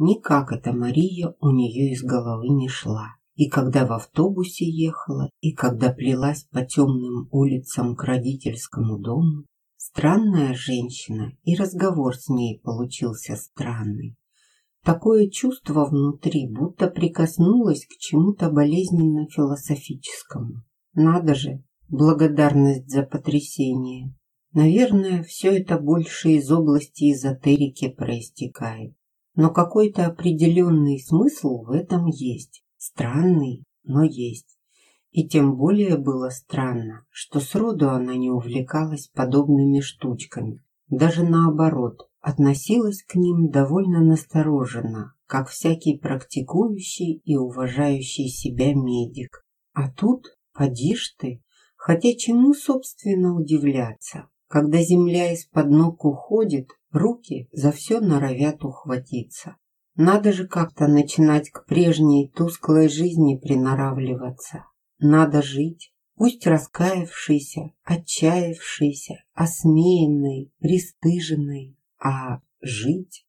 Никак эта Мария у нее из головы не шла. И когда в автобусе ехала, и когда плелась по темным улицам к родительскому дому, странная женщина, и разговор с ней получился странный. Такое чувство внутри, будто прикоснулось к чему-то болезненно-философическому. Надо же, благодарность за потрясение. Наверное, все это больше из области эзотерики проистекает. Но какой-то определенный смысл в этом есть. Странный, но есть. И тем более было странно, что сроду она не увлекалась подобными штучками. Даже наоборот, относилась к ним довольно настороженно, как всякий практикующий и уважающий себя медик. А тут, поди ж ты, хотя чему, собственно, удивляться? Когда земля из-под ног уходит, руки за все норовят ухватиться. Надо же как-то начинать к прежней тусклой жизни приноравливаться. Надо жить, пусть раскаявшийся, отчаявшийся, осмеянный, пристыженный, а жить?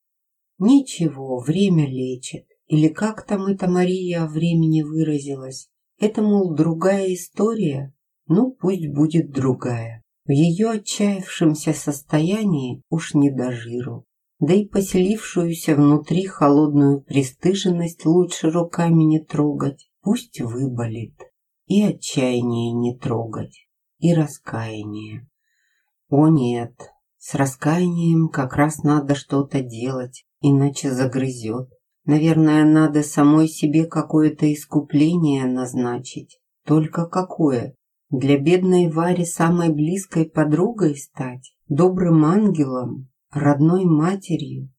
Ничего, время лечит. Или как там эта Мария о времени выразилась? Это, мол, другая история? Ну, пусть будет другая. В ее отчаявшемся состоянии уж не до жиру да и поселившуюся внутри холодную пристыженность лучше руками не трогать, пусть выболит, и отчаяние не трогать, и раскаяние. О нет, с раскаянием как раз надо что-то делать, иначе загрызет. Наверное, надо самой себе какое-то искупление назначить. Только какое? Для бедной Вари самой близкой подругой стать? Добрым ангелом? родной матерью.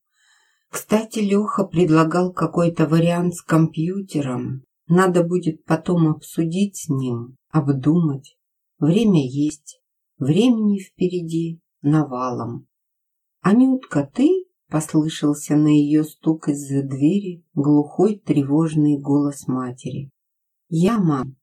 Кстати, Леха предлагал какой-то вариант с компьютером. Надо будет потом обсудить с ним, обдумать. Время есть, времени впереди навалом. «Анютка, ты?» – послышался на ее стук из-за двери глухой тревожный голос матери. «Я, мам».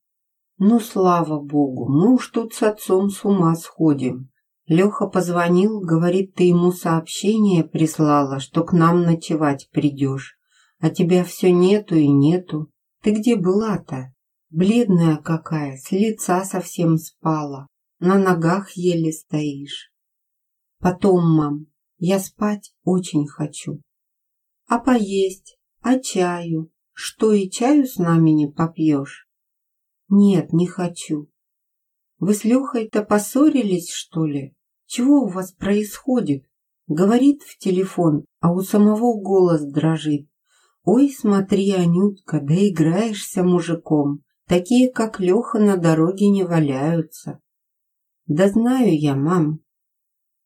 «Ну, слава богу, мы уж тут с отцом с ума сходим. Леха позвонил, говорит, ты ему сообщение прислала, что к нам ночевать придешь. А тебя все нету и нету. Ты где была-то? Бледная какая, с лица совсем спала. На ногах еле стоишь. Потом, мам, я спать очень хочу. А поесть? А чаю? Что, и чаю с нами не попьешь? Нет, не хочу. Вы с Лехой-то поссорились, что ли? Чего у вас происходит? Говорит в телефон, а у самого голос дрожит. Ой, смотри, Анютка, да играешься мужиком. Такие, как Леха, на дороге не валяются. Да знаю я, мам.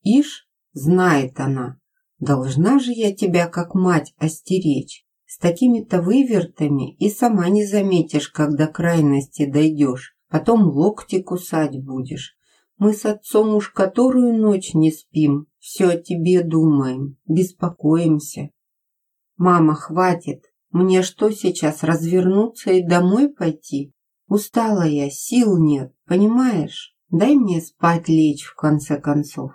Ишь, знает она. Должна же я тебя, как мать, остеречь. С такими-то вывертами и сама не заметишь, когда крайности дойдешь. Потом локти кусать будешь. Мы с отцом уж которую ночь не спим, все о тебе думаем, беспокоимся. Мама, хватит. Мне что сейчас, развернуться и домой пойти? Устала я, сил нет, понимаешь? Дай мне спать лечь, в конце концов.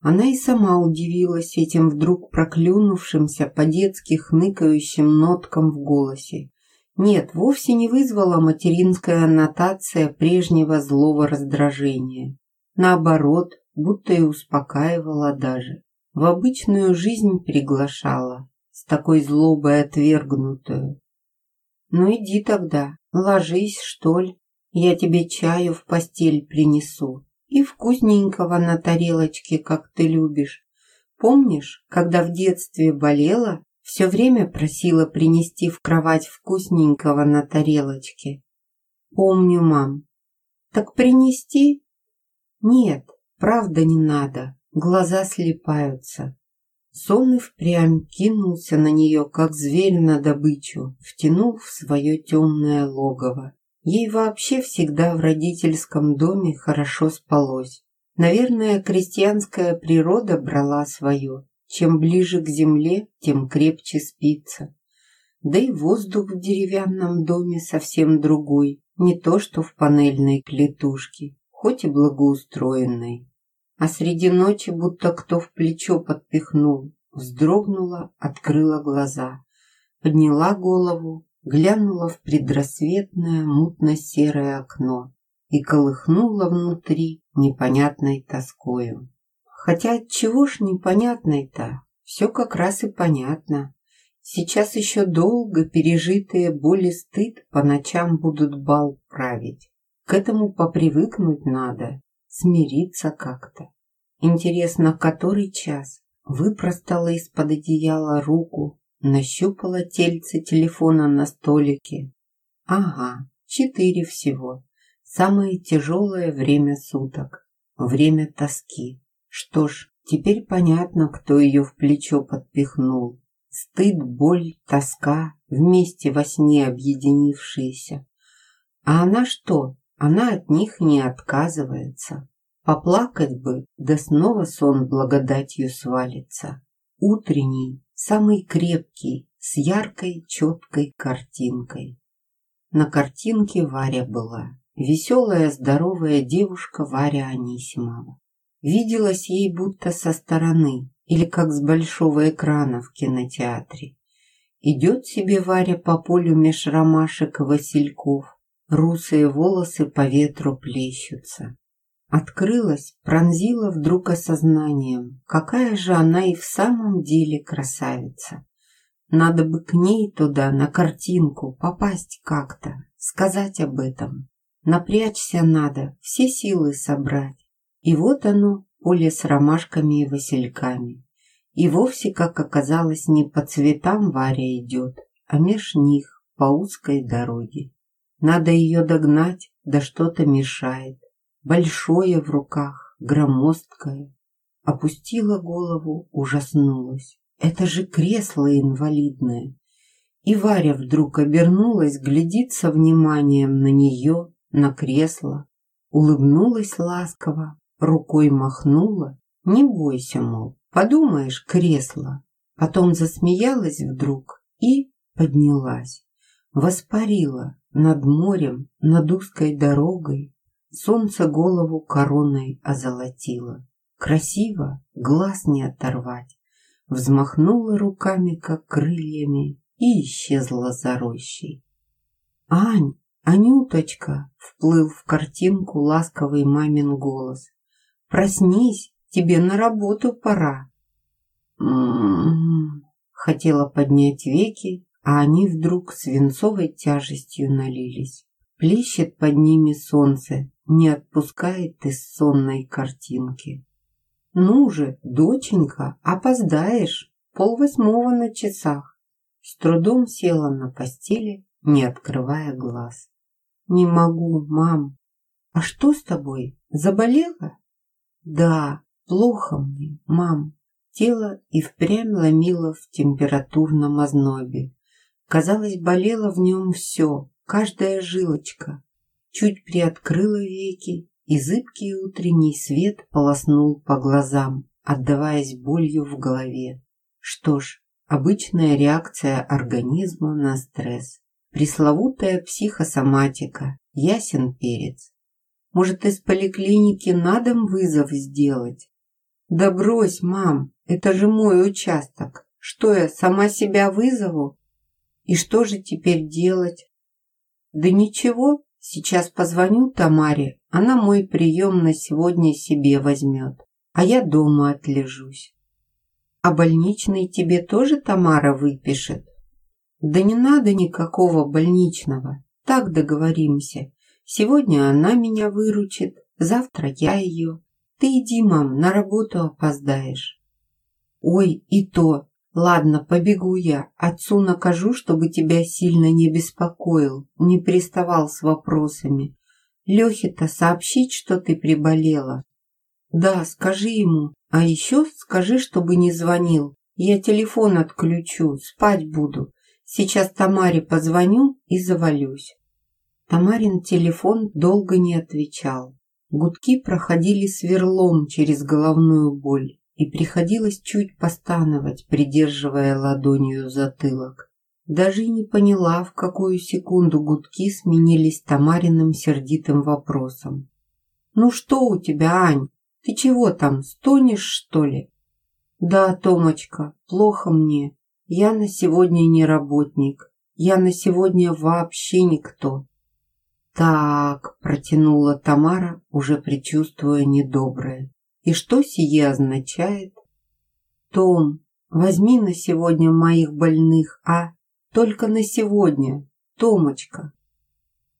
Она и сама удивилась этим вдруг проклюнувшимся по-детски хныкающим ноткам в голосе. Нет, вовсе не вызвала материнская аннотация прежнего злого раздражения. Наоборот, будто и успокаивала даже. В обычную жизнь приглашала, с такой злобой отвергнутую. Ну иди тогда, ложись, что ли, я тебе чаю в постель принесу и вкусненького на тарелочке, как ты любишь. Помнишь, когда в детстве болела, все время просила принести в кровать вкусненького на тарелочке? Помню, мам. Так принести? Нет, правда не надо, глаза слепаются. Сон и впрямь кинулся на нее, как зверь на добычу, втянул в свое темное логово. Ей вообще всегда в родительском доме хорошо спалось. Наверное, крестьянская природа брала свое. Чем ближе к земле, тем крепче спится. Да и воздух в деревянном доме совсем другой, не то что в панельной клетушке хоть и благоустроенной. А среди ночи будто кто в плечо подпихнул, вздрогнула, открыла глаза. подняла голову, глянула в предрассветное мутно-серое окно и колыхнула внутри непонятной тоскою. Хотя чего ж непонятной-то? Все как раз и понятно. Сейчас еще долго пережитые боли стыд по ночам будут бал править. К этому попривыкнуть надо, смириться как-то. Интересно, который час? Выпростала из-под одеяла руку, нащупала тельце телефона на столике. Ага, четыре всего. Самое тяжелое время суток. Время тоски. Что ж, теперь понятно, кто ее в плечо подпихнул. Стыд, боль, тоска, вместе во сне объединившиеся. А она что? Она от них не отказывается. Поплакать бы, да снова сон благодатью свалится. Утренний, самый крепкий, с яркой, четкой картинкой. На картинке Варя была. Веселая, здоровая девушка Варя Анисимова виделась ей будто со стороны или как с большого экрана в кинотеатре. Идет себе Варя по полю меж ромашек и васильков, русые волосы по ветру плещутся. Открылась, пронзила вдруг осознанием, какая же она и в самом деле красавица. Надо бы к ней туда, на картинку, попасть как-то, сказать об этом. Напрячься надо, все силы собрать. И вот оно, поле с ромашками и васильками. И вовсе, как оказалось, не по цветам Варя идет, а меж них по узкой дороге. Надо ее догнать, да что-то мешает. Большое в руках, громоздкое. Опустила голову, ужаснулась. Это же кресло инвалидное. И Варя вдруг обернулась, глядит со вниманием на нее, на кресло. Улыбнулась ласково, Рукой махнула. Не бойся, мол, подумаешь, кресло. Потом засмеялась вдруг и поднялась. Воспарила над морем, над узкой дорогой. Солнце голову короной озолотило. Красиво, глаз не оторвать. Взмахнула руками, как крыльями, и исчезла за рощей. «Ань, Анюточка!» — вплыл в картинку ласковый мамин голос. Проснись, тебе на работу пора. М-м-м. Хотела поднять веки, а они вдруг свинцовой тяжестью налились. Плещет под ними солнце, не отпускает из сонной картинки. Ну же, доченька, опоздаешь, полвосьмого на часах. С трудом села на постели, не открывая глаз. Не могу, мам. А что с тобой? Заболела? Да, плохо мне, мам. Тело и впрямь ломило в температурном ознобе. Казалось, болело в нем все, каждая жилочка. Чуть приоткрыла веки, и зыбкий утренний свет полоснул по глазам, отдаваясь болью в голове. Что ж, обычная реакция организма на стресс. Пресловутая психосоматика, ясен перец. Может, из поликлиники на дом вызов сделать? Да брось, мам, это же мой участок. Что я, сама себя вызову? И что же теперь делать? Да ничего, сейчас позвоню Тамаре, она мой прием на сегодня себе возьмет, а я дома отлежусь. А больничный тебе тоже Тамара выпишет? Да не надо никакого больничного, так договоримся. Сегодня она меня выручит, завтра я ее. Ты иди, мам, на работу опоздаешь. Ой, и то. Ладно, побегу я. Отцу накажу, чтобы тебя сильно не беспокоил, не приставал с вопросами. Лехе-то сообщить, что ты приболела. Да, скажи ему. А еще скажи, чтобы не звонил. Я телефон отключу, спать буду. Сейчас Тамаре позвоню и завалюсь. Тамарин телефон долго не отвечал. Гудки проходили сверлом через головную боль, и приходилось чуть постановать, придерживая ладонью затылок. Даже не поняла, в какую секунду гудки сменились Тамариным сердитым вопросом. «Ну что у тебя, Ань? Ты чего там, стонешь, что ли?» «Да, Томочка, плохо мне. Я на сегодня не работник. Я на сегодня вообще никто. Так, протянула Тамара, уже предчувствуя недоброе. И что сие означает? Том, возьми на сегодня моих больных, а? Только на сегодня, Томочка.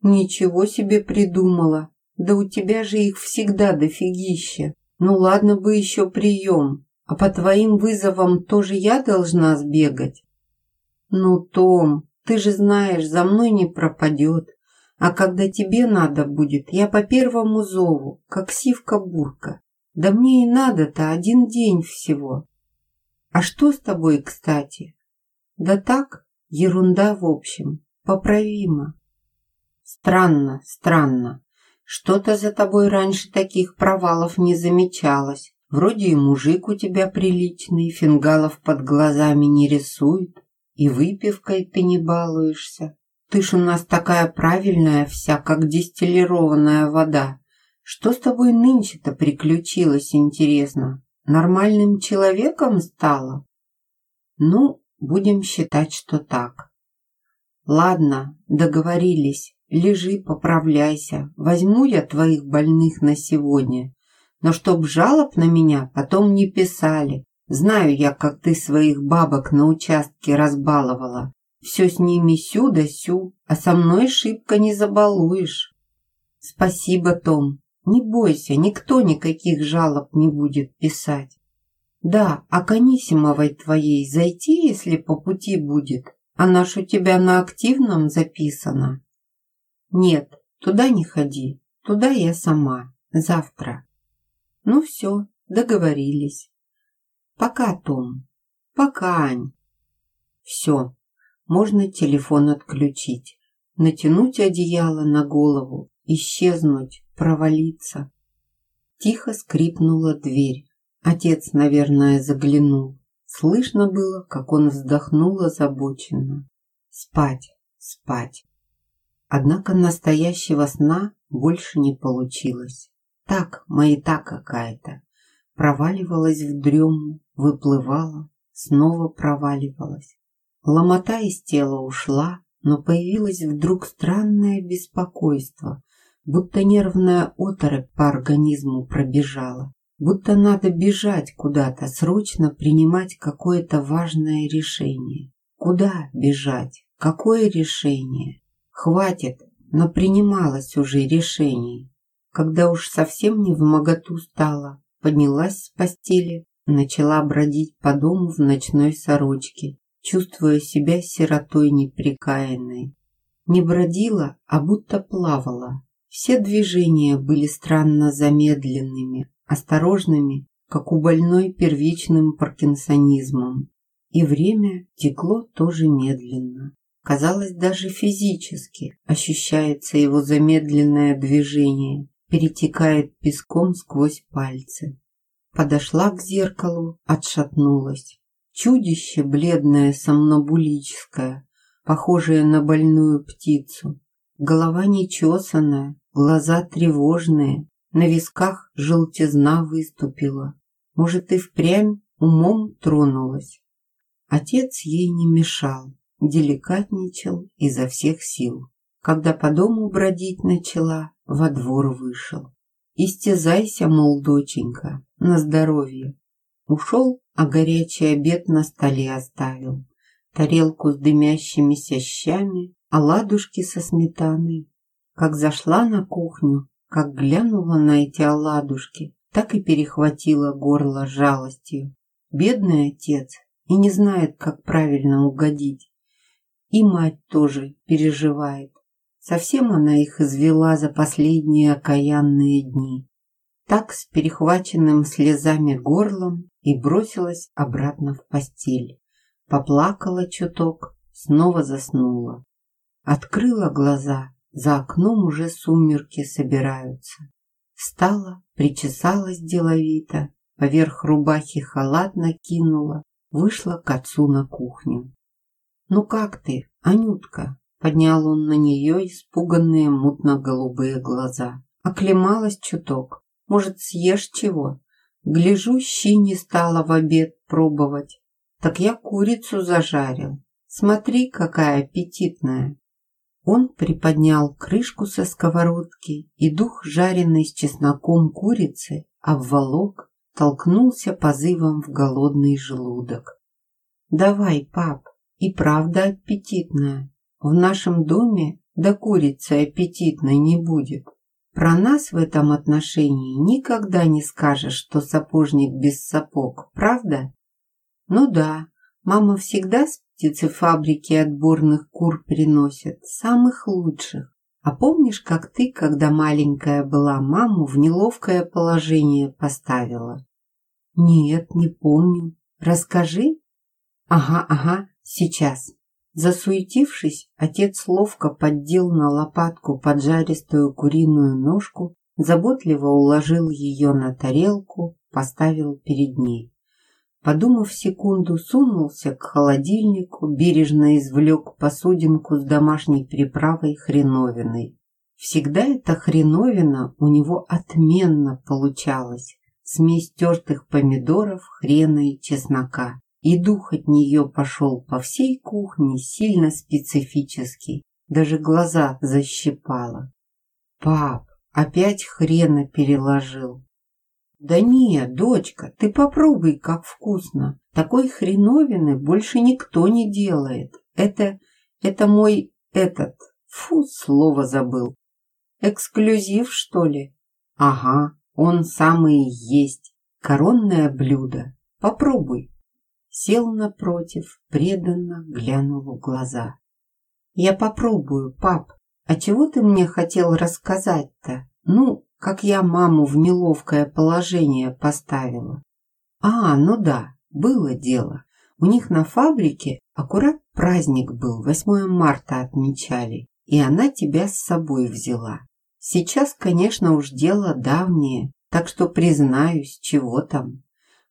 Ничего себе придумала. Да у тебя же их всегда дофигища. Ну ладно бы еще прием, а по твоим вызовам тоже я должна сбегать? Ну, Том, ты же знаешь, за мной не пропадет. А когда тебе надо будет, я по первому зову, как сивка-бурка. Да мне и надо-то один день всего. А что с тобой, кстати? Да так, ерунда в общем, поправимо. Странно, странно. Что-то за тобой раньше таких провалов не замечалось. Вроде и мужик у тебя приличный, фингалов под глазами не рисует, и выпивкой ты не балуешься. Ты ж у нас такая правильная вся, как дистиллированная вода. Что с тобой нынче-то приключилось, интересно? Нормальным человеком стала? Ну, будем считать, что так. Ладно, договорились. Лежи, поправляйся. Возьму я твоих больных на сегодня. Но чтоб жалоб на меня потом не писали. Знаю я, как ты своих бабок на участке разбаловала. Все с ними сю да сю, а со мной шибко не забалуешь. Спасибо, Том. Не бойся, никто никаких жалоб не будет писать. Да, а к Анисимовой твоей зайти, если по пути будет. Она ж у тебя на активном записана. Нет, туда не ходи. Туда я сама. Завтра. Ну все, договорились. Пока, Том. Пока, Ань. Все, можно телефон отключить, натянуть одеяло на голову, исчезнуть, провалиться. Тихо скрипнула дверь. Отец, наверное, заглянул. Слышно было, как он вздохнул озабоченно. Спать, спать. Однако настоящего сна больше не получилось. Так, маята какая-то. Проваливалась в дрему, выплывала, снова проваливалась. Ломота из тела ушла, но появилось вдруг странное беспокойство, будто нервная оторопь по организму пробежала, будто надо бежать куда-то, срочно принимать какое-то важное решение. Куда бежать? Какое решение? Хватит, но принималось уже решение. Когда уж совсем не в моготу стала, поднялась с постели, начала бродить по дому в ночной сорочке, чувствуя себя сиротой неприкаянной. Не бродила, а будто плавала. Все движения были странно замедленными, осторожными, как у больной первичным паркинсонизмом. И время текло тоже медленно. Казалось, даже физически ощущается его замедленное движение, перетекает песком сквозь пальцы. Подошла к зеркалу, отшатнулась. Чудище бледное сомнобулическое, похожее на больную птицу. Голова нечесанная, глаза тревожные, на висках желтизна выступила. Может, и впрямь умом тронулась. Отец ей не мешал, деликатничал изо всех сил. Когда по дому бродить начала, во двор вышел. Истязайся, мол, доченька, на здоровье. Ушел, а горячий обед на столе оставил. Тарелку с дымящимися щами, оладушки со сметаной. Как зашла на кухню, как глянула на эти оладушки, так и перехватила горло жалостью. Бедный отец и не знает, как правильно угодить. И мать тоже переживает. Совсем она их извела за последние окаянные дни. Так с перехваченным слезами горлом и бросилась обратно в постель. Поплакала чуток, снова заснула. Открыла глаза, за окном уже сумерки собираются. Встала, причесалась деловито, поверх рубахи халат накинула, вышла к отцу на кухню. «Ну как ты, Анютка?» Поднял он на нее испуганные мутно-голубые глаза. Оклемалась чуток. Может, съешь чего? Гляжу, щи не стала в обед пробовать. Так я курицу зажарил. Смотри, какая аппетитная. Он приподнял крышку со сковородки, и дух жареной с чесноком курицы обволок, толкнулся позывом в голодный желудок. «Давай, пап, и правда аппетитная. В нашем доме до курицы аппетитной не будет. Про нас в этом отношении никогда не скажешь, что сапожник без сапог, правда? Ну да, мама всегда птицефабрики отборных кур приносит, самых лучших. А помнишь, как ты, когда маленькая была, маму в неловкое положение поставила? Нет, не помню. Расскажи. Ага, ага, сейчас. Засуетившись, отец ловко поддел на лопатку поджаристую куриную ножку, заботливо уложил ее на тарелку, поставил перед ней. Подумав секунду, сунулся к холодильнику, бережно извлек посудинку с домашней приправой хреновиной. Всегда эта хреновина у него отменно получалась. Смесь тертых помидоров, хрена и чеснока и дух от нее пошел по всей кухне сильно специфический, даже глаза защипало. «Пап, опять хрена переложил!» «Да не, дочка, ты попробуй, как вкусно. Такой хреновины больше никто не делает. Это, это мой этот, фу, слово забыл. Эксклюзив, что ли? Ага, он самый есть. Коронное блюдо. Попробуй сел напротив, преданно глянул в глаза. «Я попробую, пап. А чего ты мне хотел рассказать-то? Ну, как я маму в неловкое положение поставила». «А, ну да, было дело. У них на фабрике аккурат праздник был, 8 марта отмечали, и она тебя с собой взяла. Сейчас, конечно, уж дело давнее, так что признаюсь, чего там.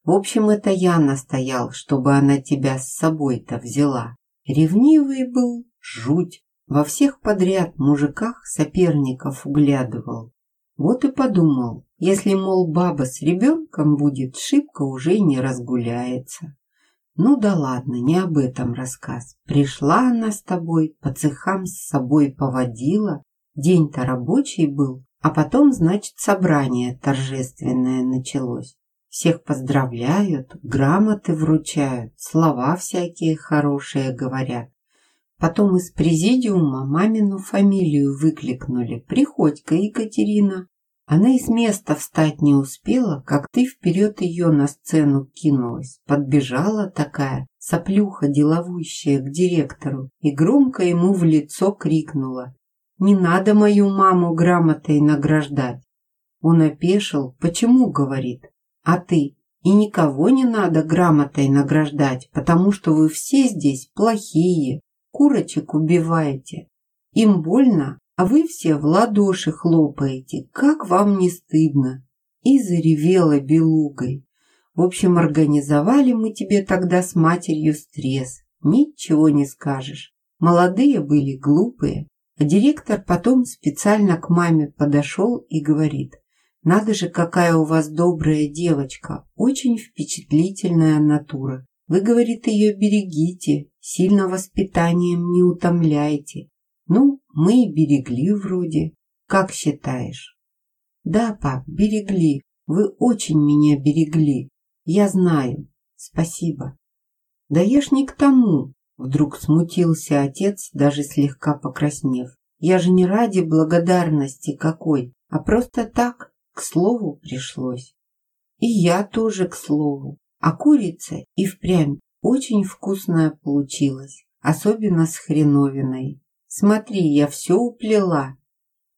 В общем, это я настоял, чтобы она тебя с собой-то взяла. Ревнивый был, жуть. Во всех подряд мужиках соперников углядывал. Вот и подумал, если, мол, баба с ребенком будет, шибко уже не разгуляется. Ну да ладно, не об этом рассказ. Пришла она с тобой, по цехам с собой поводила. День-то рабочий был, а потом, значит, собрание торжественное началось. Всех поздравляют, грамоты вручают, слова всякие хорошие говорят. Потом из президиума мамину фамилию выкликнули. Приходько Екатерина. Она из места встать не успела, как ты вперед ее на сцену кинулась. Подбежала такая, соплюха деловущая к директору и громко ему в лицо крикнула. «Не надо мою маму грамотой награждать!» Он опешил. «Почему?» — говорит. А ты? И никого не надо грамотой награждать, потому что вы все здесь плохие, курочек убиваете. Им больно, а вы все в ладоши хлопаете. Как вам не стыдно? И заревела белугой. В общем, организовали мы тебе тогда с матерью стресс. Ничего не скажешь. Молодые были, глупые. А директор потом специально к маме подошел и говорит, надо же, какая у вас добрая девочка, очень впечатлительная натура. Вы, говорит, ее берегите, сильно воспитанием не утомляйте. Ну, мы и берегли вроде. Как считаешь? Да, пап, берегли. Вы очень меня берегли. Я знаю. Спасибо. Да я ж не к тому. Вдруг смутился отец, даже слегка покраснев. Я же не ради благодарности какой, а просто так, к слову пришлось. И я тоже к слову. А курица и впрямь очень вкусная получилась, особенно с хреновиной. Смотри, я все уплела.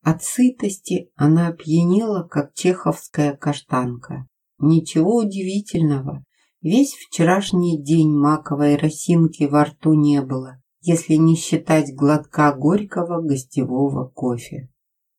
От сытости она опьянела, как чеховская каштанка. Ничего удивительного. Весь вчерашний день маковой росинки во рту не было, если не считать глотка горького гостевого кофе.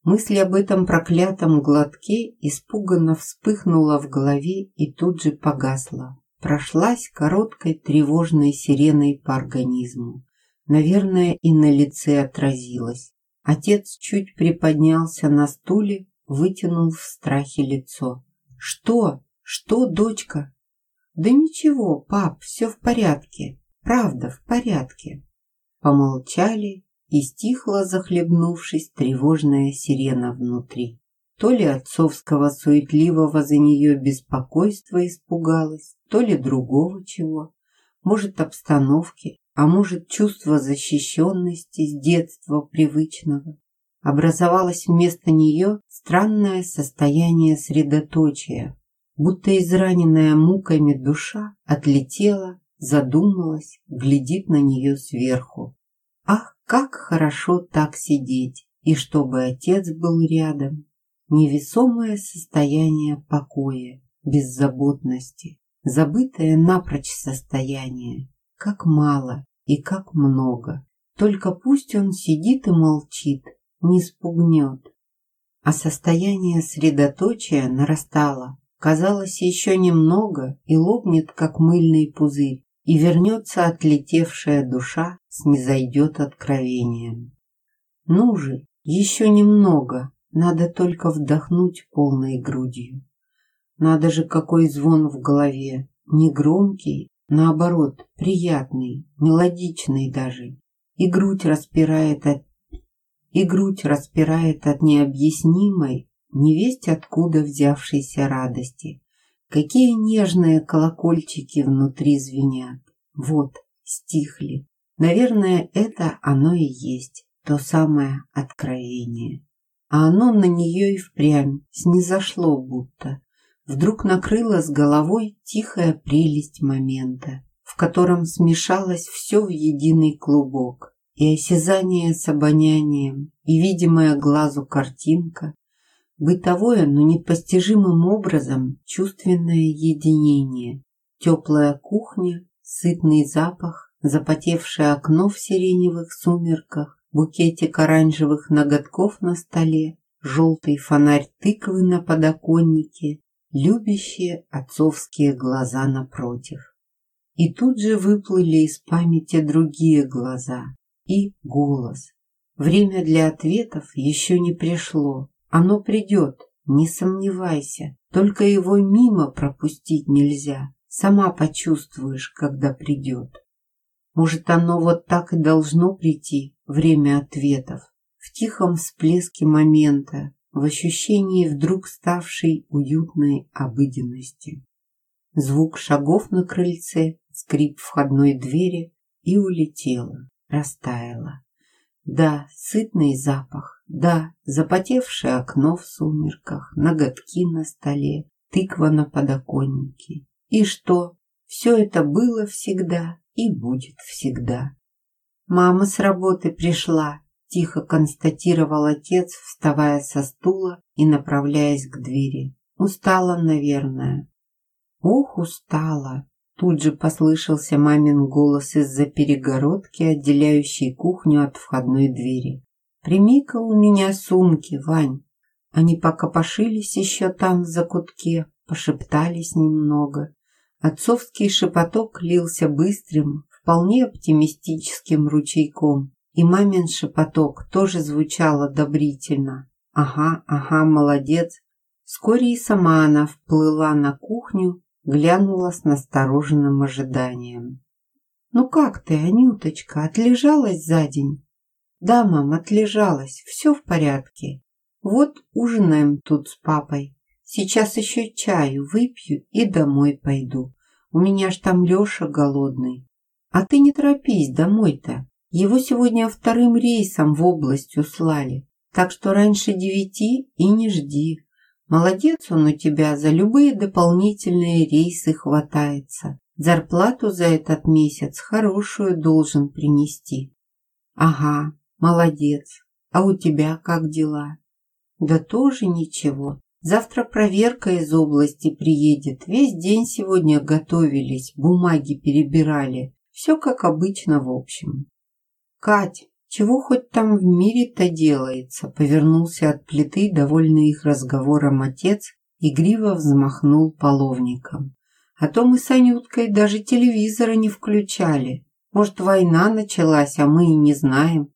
Мысль об этом проклятом глотке испуганно вспыхнула в голове и тут же погасла. Прошлась короткой тревожной сиреной по организму. Наверное, и на лице отразилась. Отец чуть приподнялся на стуле, вытянул в страхе лицо. «Что? Что, дочка?» Да ничего, пап, все в порядке. Правда, в порядке. Помолчали, и стихла, захлебнувшись, тревожная сирена внутри. То ли отцовского суетливого за нее беспокойства испугалась, то ли другого чего. Может, обстановки, а может, чувство защищенности с детства привычного. Образовалось вместо нее странное состояние средоточия, будто израненная муками душа отлетела, задумалась, глядит на нее сверху. Ах, как хорошо так сидеть, и чтобы отец был рядом. Невесомое состояние покоя, беззаботности, забытое напрочь состояние. Как мало и как много. Только пусть он сидит и молчит, не спугнет. А состояние средоточия нарастало. Казалось, еще немного и лопнет, как мыльный пузырь, и вернется отлетевшая душа, снизойдет откровением. Ну же, еще немного, надо только вдохнуть полной грудью. Надо же, какой звон в голове, не громкий, наоборот, приятный, мелодичный даже. И грудь распирает от и грудь распирает от необъяснимой, невесть откуда взявшейся радости. Какие нежные колокольчики внутри звенят. Вот, стихли. Наверное, это оно и есть, то самое откровение. А оно на нее и впрямь снизошло будто. Вдруг накрыла с головой тихая прелесть момента, в котором смешалось все в единый клубок. И осязание с обонянием, и видимая глазу картинка, Бытовое, но непостижимым образом чувственное единение. Теплая кухня, сытный запах, запотевшее окно в сиреневых сумерках, букетик оранжевых ноготков на столе, желтый фонарь тыквы на подоконнике, любящие отцовские глаза напротив. И тут же выплыли из памяти другие глаза и голос. Время для ответов еще не пришло, оно придет, не сомневайся. Только его мимо пропустить нельзя. Сама почувствуешь, когда придет. Может, оно вот так и должно прийти, время ответов, в тихом всплеске момента, в ощущении вдруг ставшей уютной обыденности. Звук шагов на крыльце, скрип входной двери и улетела, растаяла. Да, сытный запах, да, запотевшее окно в сумерках, ноготки на столе, тыква на подоконнике. И что? Все это было всегда и будет всегда. Мама с работы пришла, тихо констатировал отец, вставая со стула и направляясь к двери. Устала, наверное. Ох, устала. Тут же послышался мамин голос из-за перегородки, отделяющей кухню от входной двери. «Прими-ка у меня сумки, Вань». Они покопошились еще там в закутке, пошептались немного. Отцовский шепоток лился быстрым, вполне оптимистическим ручейком, и мамин шепоток тоже звучал одобрительно. «Ага, ага, молодец». Вскоре и сама она вплыла на кухню, глянула с настороженным ожиданием. «Ну как ты, Анюточка, отлежалась за день?» «Да, мам, отлежалась, все в порядке. Вот ужинаем тут с папой. Сейчас еще чаю выпью и домой пойду. У меня ж там Леша голодный. А ты не торопись домой-то. Его сегодня вторым рейсом в область услали. Так что раньше девяти и не жди. Молодец он у тебя, за любые дополнительные рейсы хватается. Зарплату за этот месяц хорошую должен принести. Ага, молодец. А у тебя как дела? Да тоже ничего. Завтра проверка из области приедет. Весь день сегодня готовились, бумаги перебирали. Все как обычно в общем. Кать, чего хоть там в мире-то делается? Повернулся от плиты, довольный их разговором отец, игриво взмахнул половником. А то мы с Анюткой даже телевизора не включали. Может, война началась, а мы и не знаем.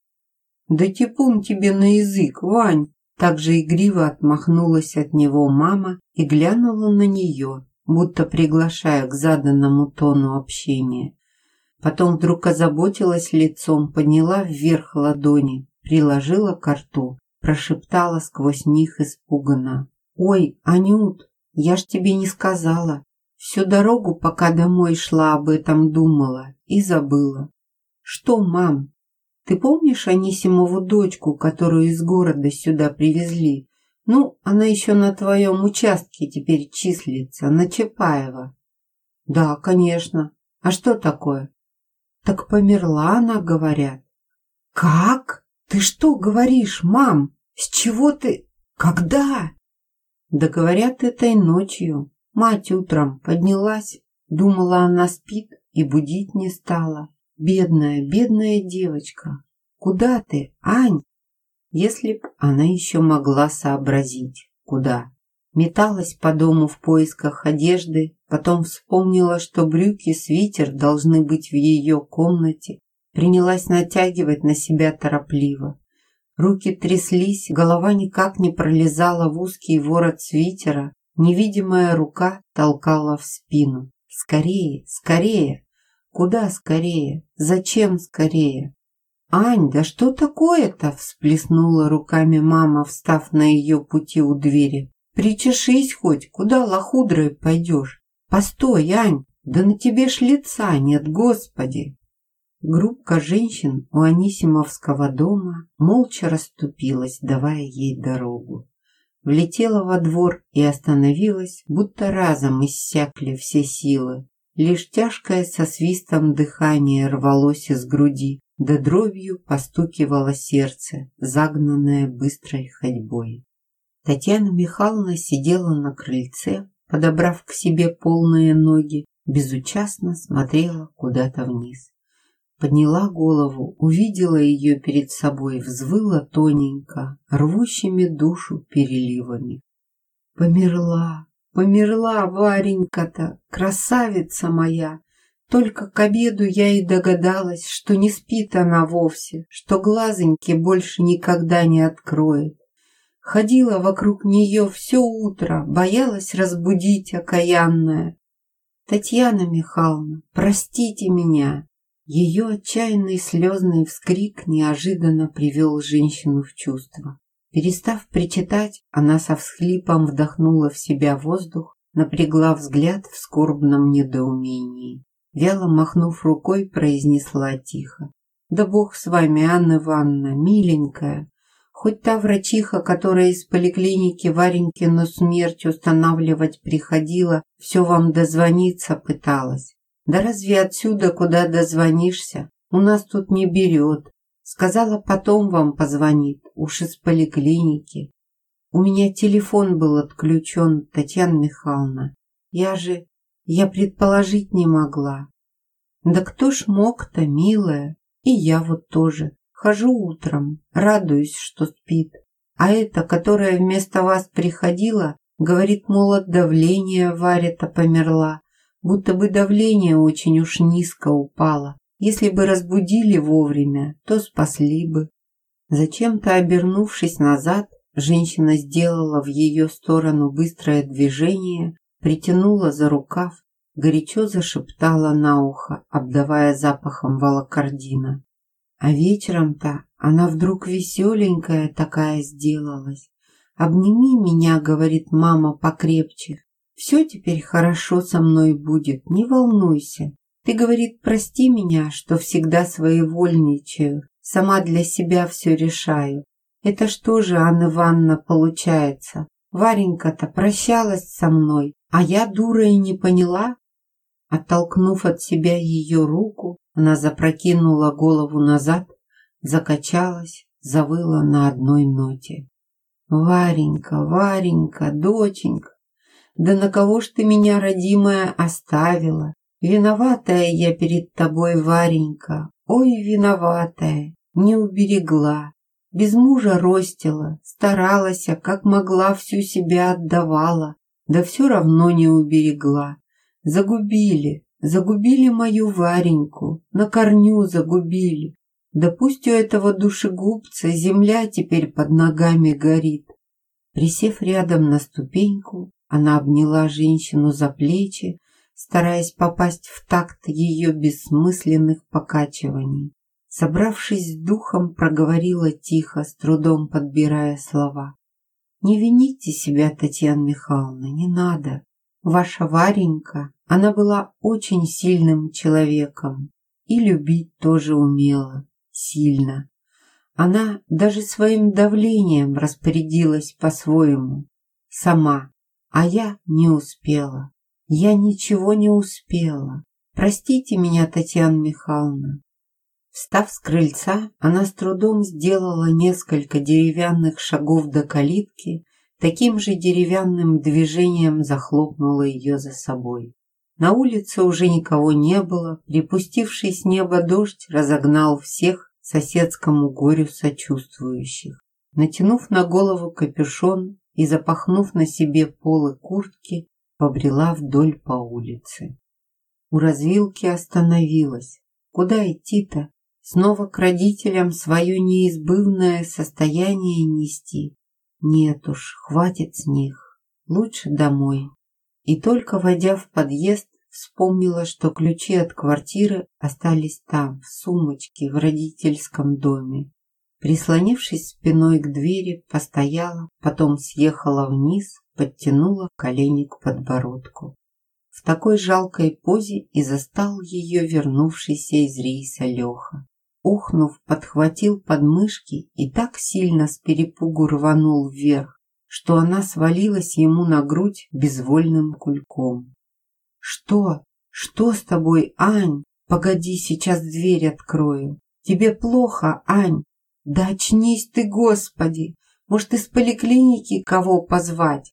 Да типун тебе на язык, Вань! Так же игриво отмахнулась от него мама и глянула на нее, будто приглашая к заданному тону общения. Потом вдруг озаботилась лицом, подняла вверх ладони, приложила к рту, прошептала сквозь них испуганно. «Ой, Анют, я ж тебе не сказала. Всю дорогу, пока домой шла, об этом думала и забыла. Что, мам, ты помнишь Анисимову дочку, которую из города сюда привезли? Ну, она еще на твоем участке теперь числится, на Чапаева. Да, конечно. А что такое? Так померла она, говорят. Как? Ты что говоришь, мам? С чего ты? Когда? Да говорят, этой ночью. Мать утром поднялась, думала, она спит и будить не стала. Бедная, бедная девочка. Куда ты, Ань? Если б она еще могла сообразить, куда. Металась по дому в поисках одежды, потом вспомнила, что брюки, свитер должны быть в ее комнате, принялась натягивать на себя торопливо. Руки тряслись, голова никак не пролезала в узкий ворот свитера, невидимая рука толкала в спину. «Скорее, скорее! Куда скорее? Зачем скорее?» «Ань, да что такое-то?» – всплеснула руками мама, встав на ее пути у двери. «Причешись хоть, куда лохудрой пойдешь? Постой, Ань, да на тебе ж лица нет, господи!» Группка женщин у Анисимовского дома молча расступилась, давая ей дорогу. Влетела во двор и остановилась, будто разом иссякли все силы. Лишь тяжкое со свистом дыхание рвалось из груди, да дробью постукивало сердце, загнанное быстрой ходьбой. Татьяна Михайловна сидела на крыльце, подобрав к себе полные ноги, безучастно смотрела куда-то вниз. Подняла голову, увидела ее перед собой, взвыла тоненько, рвущими душу переливами. Померла, померла Варенька-то, красавица моя. Только к обеду я и догадалась, что не спит она вовсе, что глазоньки больше никогда не откроет. Ходила вокруг нее все утро, боялась разбудить окаянная. Татьяна Михайловна, простите меня, ее отчаянный слезный вскрик неожиданно привел женщину в чувство. Перестав причитать, она со всхлипом вдохнула в себя воздух, напрягла взгляд в скорбном недоумении. Вяло махнув рукой, произнесла тихо. «Да бог с вами, Анна Ивановна, миленькая. Хоть та врачиха, которая из поликлиники Варенькину смерть устанавливать приходила, все вам дозвониться пыталась. Да разве отсюда, куда дозвонишься? У нас тут не берет. Сказала, потом вам позвонит, уж из поликлиники. У меня телефон был отключен, Татьяна Михайловна. Я же, я предположить не могла. Да кто ж мог-то, милая? И я вот тоже. Хожу утром, радуюсь, что спит. А эта, которая вместо вас приходила, говорит, мол, от давления Варя-то померла будто бы давление очень уж низко упало. Если бы разбудили вовремя, то спасли бы. Зачем-то обернувшись назад, женщина сделала в ее сторону быстрое движение, притянула за рукав, горячо зашептала на ухо, обдавая запахом волокордина. А вечером-то она вдруг веселенькая такая сделалась. «Обними меня», — говорит мама покрепче, все теперь хорошо со мной будет, не волнуйся. Ты, говорит, прости меня, что всегда своевольничаю, сама для себя все решаю. Это что же, Анна Ивановна, получается? Варенька-то прощалась со мной, а я, дура, и не поняла. Оттолкнув от себя ее руку, она запрокинула голову назад, закачалась, завыла на одной ноте. «Варенька, Варенька, доченька, да на кого ж ты меня, родимая, оставила? Виноватая я перед тобой, Варенька, ой, виноватая, не уберегла. Без мужа ростила, старалась, а как могла, всю себя отдавала, да все равно не уберегла. Загубили, загубили мою Вареньку, на корню загубили. Да пусть у этого душегубца земля теперь под ногами горит. Присев рядом на ступеньку, Она обняла женщину за плечи, стараясь попасть в такт ее бессмысленных покачиваний. Собравшись с духом, проговорила тихо, с трудом подбирая слова. «Не вините себя, Татьяна Михайловна, не надо. Ваша Варенька, она была очень сильным человеком и любить тоже умела, сильно. Она даже своим давлением распорядилась по-своему, сама, а я не успела. Я ничего не успела. Простите меня, Татьяна Михайловна. Встав с крыльца, она с трудом сделала несколько деревянных шагов до калитки, таким же деревянным движением захлопнула ее за собой. На улице уже никого не было, припустивший с неба дождь разогнал всех соседскому горю сочувствующих. Натянув на голову капюшон и запахнув на себе полы куртки, побрела вдоль по улице. У развилки остановилась. Куда идти-то? Снова к родителям свое неизбывное состояние нести. Нет уж, хватит с них. Лучше домой. И только войдя в подъезд, вспомнила, что ключи от квартиры остались там, в сумочке, в родительском доме. Прислонившись спиной к двери, постояла, потом съехала вниз, подтянула колени к подбородку. В такой жалкой позе и застал ее вернувшийся из рейса Леха ухнув, подхватил подмышки и так сильно с перепугу рванул вверх, что она свалилась ему на грудь безвольным кульком. «Что? Что с тобой, Ань? Погоди, сейчас дверь открою. Тебе плохо, Ань? Да очнись ты, Господи! Может, из поликлиники кого позвать?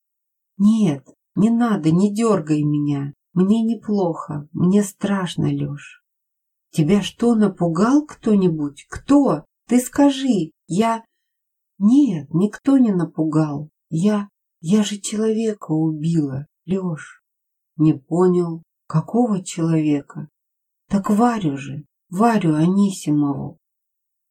Нет, не надо, не дергай меня. Мне неплохо, мне страшно, Леш. Тебя что, напугал кто-нибудь? Кто? Ты скажи. Я... Нет, никто не напугал. Я... Я же человека убила, Лёш. Не понял. Какого человека? Так Варю же, Варю Анисимову.